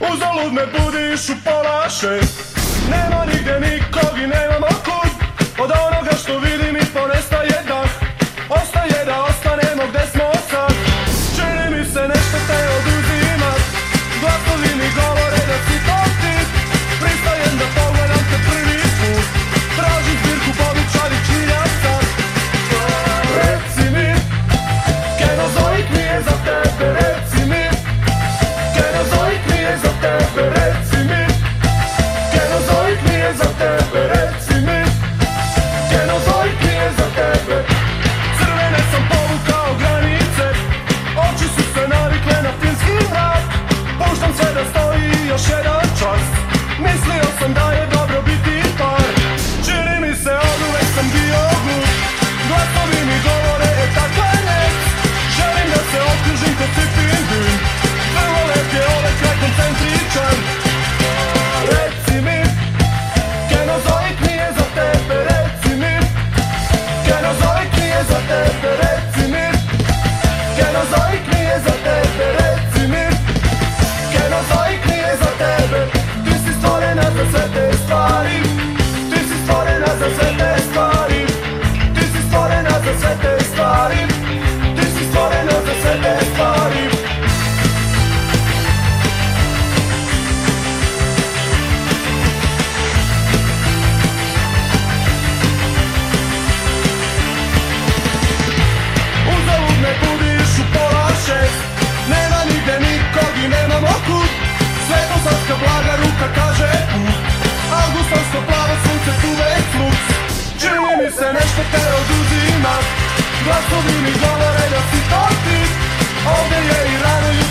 Uzalud me budiš u pola šest Nema nigdje nikog i nemam okud. Od onoga što vidim i nesta jedna this is que esta historia nace se nešto te oduzima. Glasovi mi govore da si to ti. Ovdje je i rano